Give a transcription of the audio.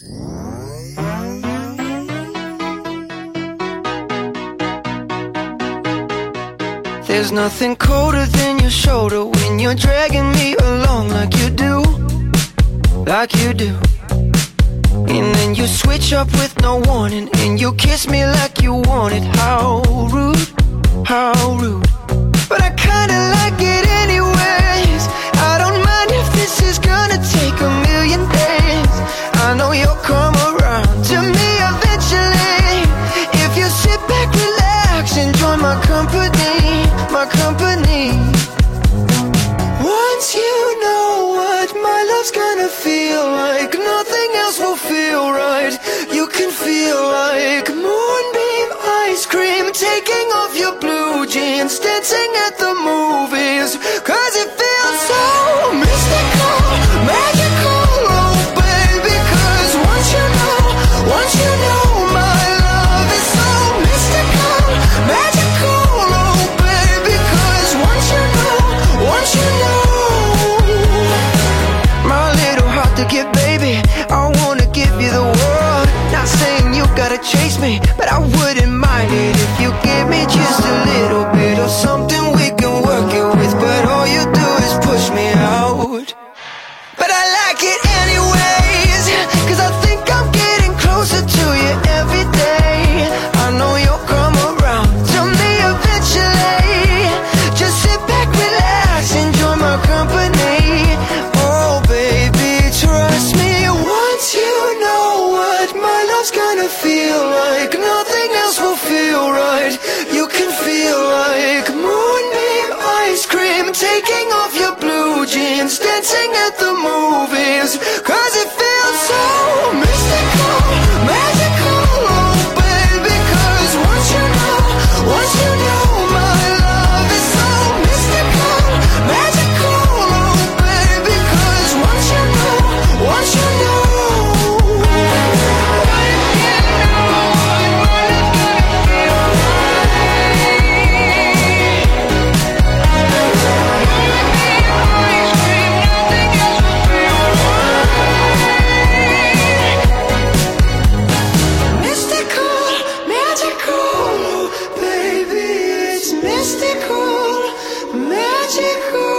There's nothing colder than your shoulder when you're dragging me along like you do, like you do. And then you switch up with no warning and you kiss me like you want it. How rude, company, my company. Once you know what my love's gonna feel like, nothing else will feel right. You can feel like moonbeam ice cream, taking off your blue jeans, dancing to get, baby. I wanna give you the world. Not saying you gotta chase me, but I wouldn't mind it if you give me just a little bit of something feel mystical, magical.